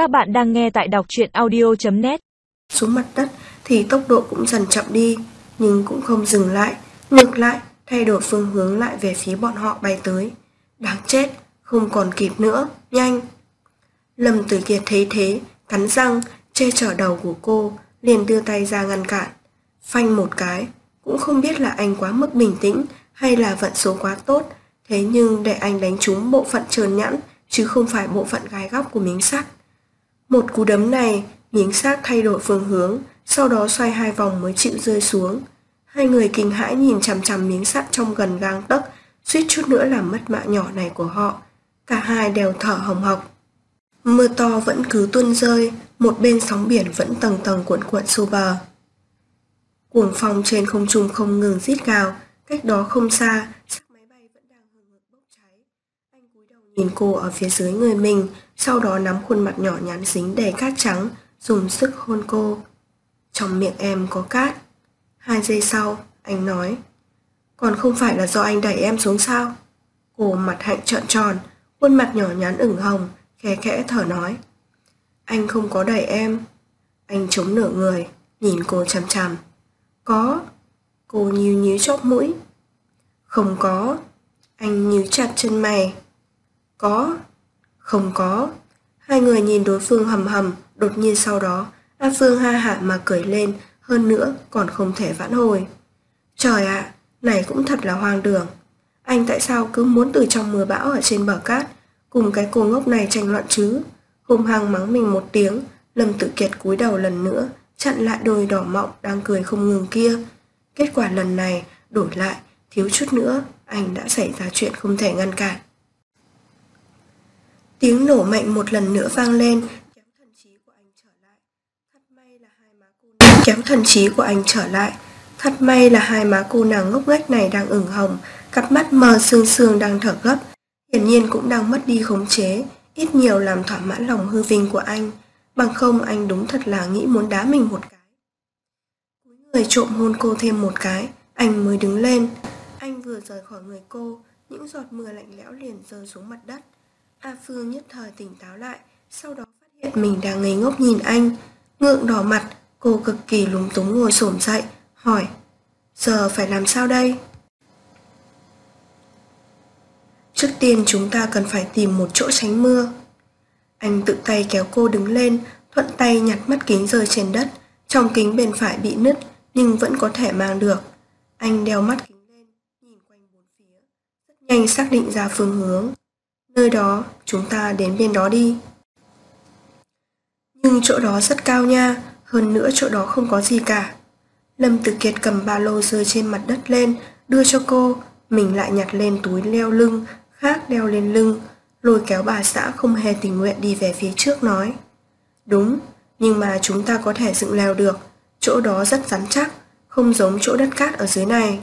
Các bạn đang nghe tại đọc truyện audio.net Xuống mặt đất thì tốc độ cũng dần chậm đi, nhưng cũng không dừng lại, ngược lại, thay đổi phương hướng lại về phía bọn họ bay tới. Đáng chết, không còn kịp nữa, nhanh. Lâm Tử Kiệt thấy thế, cắn răng, che chở đầu của cô, liền đưa tay ra ngăn cản. Phanh một cái, cũng không biết là anh quá mức bình tĩnh hay là vận số quá tốt, thế nhưng để anh đánh trúng bộ phận trơn nhẵn chứ không phải bộ phận gai góc của miếng sắt. Một cú đấm này, miếng sắt thay đổi phương hướng, sau đó xoay hai vòng mới chịu rơi xuống. Hai người kinh hãi nhìn chằm chằm miếng sắt trong gần gang tấc, suýt chút nữa làm mất mạng nhỏ này của họ. Cả hai đều thở hồng hộc. Mưa to vẫn cứ tuôn rơi, một bên sóng biển vẫn tầng tầng cuộn cuộn xô bờ. Cuồng phong trên không trung không ngừng rít gào, cách đó không xa, xác máy bay vẫn đang hừng hực bốc cháy. Anh cúi đầu nhìn cô ở phía dưới người mình, sau đó nắm khuôn mặt nhỏ nhắn dính đầy cát trắng, dùng sức hôn cô. Trong miệng em có cát. Hai giây sau, anh nói, còn không phải là do anh đẩy em xuống sao? Cô mặt hạnh trợn tròn, khuôn mặt nhỏ nhắn ửng hồng, khẽ khẽ thở nói. Anh không có đẩy em. Anh chống nửa người, nhìn cô chằm chằm. Có. Cô nhíu nhíu chóp mũi. Không có. Anh nhíu chặt chân mày. Có. Không có. Hai người nhìn đối phương hầm hầm, đột nhiên sau đó, A Phương ha hạ mà cười lên, hơn nữa còn không thể vãn hồi. Trời ạ, này cũng thật là hoang đường. Anh tại sao cứ muốn từ trong mưa bão ở trên bờ cát, cùng cái cô ngốc này tranh luận chứ? hùng hăng mắng mình một tiếng, Lâm Tự Kiệt cúi đầu lần nữa, chặn lại đôi đỏ mọng đang cười không ngừng kia. Kết quả lần này, đổi lại, thiếu chút nữa, anh đã xảy ra chuyện không thể ngăn cản. Tiếng nổ mạnh một lần nữa vang lên, kéo thần trí của anh trở lại. Thật may là hai má cô nàng... kéo thần trí của anh trở lại. Thật may là hai má cô nàng ngốc nghếch này đang ửng hồng, cặp mắt mờ sương sương đang thở gấp. Hiển nhiên cũng đang mất đi khống chế, ít nhiều làm thỏa mãn lòng hư vinh của anh. Bằng không anh đúng thật là nghĩ muốn đá mình một cái. Cúi người trộm hôn cô thêm một cái, anh mới đứng lên. Anh vừa rời khỏi người cô, những giọt mưa lạnh lẽo liền rơi xuống mặt đất. A Phương nhất thời tỉnh táo lại, sau đó phát hiện mình đang ngây ngốc nhìn anh. Ngượng đỏ mặt, cô cực kỳ lúng túng ngồi xổm dậy, hỏi Giờ phải làm sao đây? Trước tiên chúng ta cần phải tìm một chỗ tránh mưa. Anh tự tay kéo cô đứng lên, thuận tay nhặt mắt kính rơi trên đất. Trong kính bên phải bị nứt, nhưng vẫn có thể mang được. Anh đeo mắt kính lên, nhìn quanh bốn phía, rất nhanh xác định ra phương hướng. Nơi đó, chúng ta đến bên đó đi. Nhưng chỗ đó rất cao nha, hơn nữa chỗ đó không có gì cả. Lâm Tử Kiệt cầm ba lô rơi trên mặt đất lên, đưa cho cô, mình lại nhặt lên túi leo lưng, khác đeo lên lưng, lôi kéo bà xã không hề tình nguyện đi về phía trước nói. Đúng, nhưng mà chúng ta có thể dựng leo được, chỗ đó rất rắn chắc, không giống chỗ đất cát ở dưới này.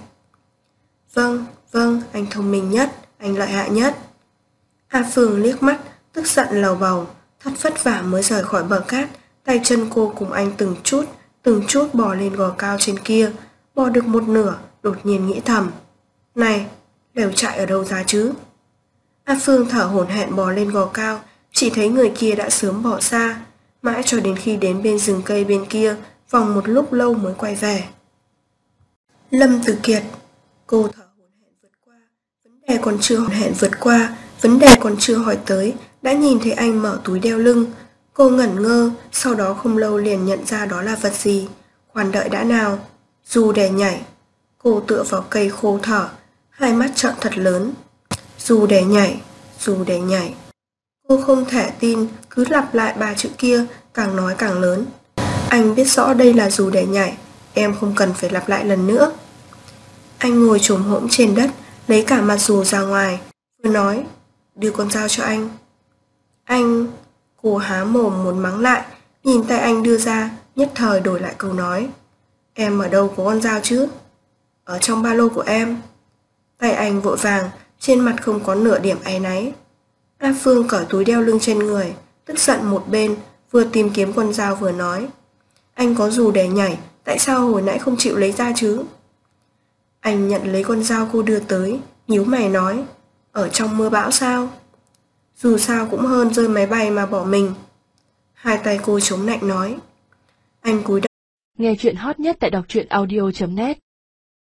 Vâng, vâng, anh thông minh nhất, anh lợi hại nhất. A Phương liếc mắt, tức giận lầu bầu, thật vất vả mới rời khỏi bờ cát, tay chân cô cùng anh từng chút, từng chút bò lên gò cao trên kia, bò được một nửa, đột nhiên nghĩ thầm. Này, lều trại ở đâu ra chứ? A Phương thở hổn hển bò lên gò cao, chỉ thấy người kia đã sớm bỏ xa, mãi cho đến khi đến bên rừng cây bên kia, vòng một lúc lâu mới quay về. Lâm Tử Kiệt, cô thở hổn hển vượt qua, vấn đề còn chưa hổn hển vượt qua, vấn đề còn chưa hỏi tới, đã nhìn thấy anh mở túi đeo lưng. Cô ngẩn ngơ, sau đó không lâu liền nhận ra đó là vật gì. Khoan đợi đã nào, dù để nhảy. Cô tựa vào cây khô thở, hai mắt trợn thật lớn. Dù để nhảy, dù để nhảy. Cô không thể tin, cứ lặp lại ba chữ kia, càng nói càng lớn. Anh biết rõ đây là dù để nhảy, em không cần phải lặp lại lần nữa. Anh ngồi trồm hỗn trên đất, lấy cả mặt dù ra ngoài, vừa nói, đưa con dao cho anh. Anh... Cô há mồm muốn mắng lại, nhìn tay anh đưa ra, nhất thời đổi lại câu nói. Em ở đâu có con dao chứ? Ở trong ba lô của em. Tay anh vội vàng, trên mặt không có nửa điểm áy náy. A Phương cởi túi đeo lưng trên người, tức giận một bên, vừa tìm kiếm con dao vừa nói. Anh có dù để nhảy, tại sao hồi nãy không chịu lấy ra chứ? Anh nhận lấy con dao cô đưa tới, nhíu mày nói, ở trong mưa bão sao? Dù sao cũng hơn rơi máy bay mà bỏ mình. Hai tay cô chống lạnh nói. Anh cúi đầu. Nghe chuyện hot nhất tại đọc truyện audio.net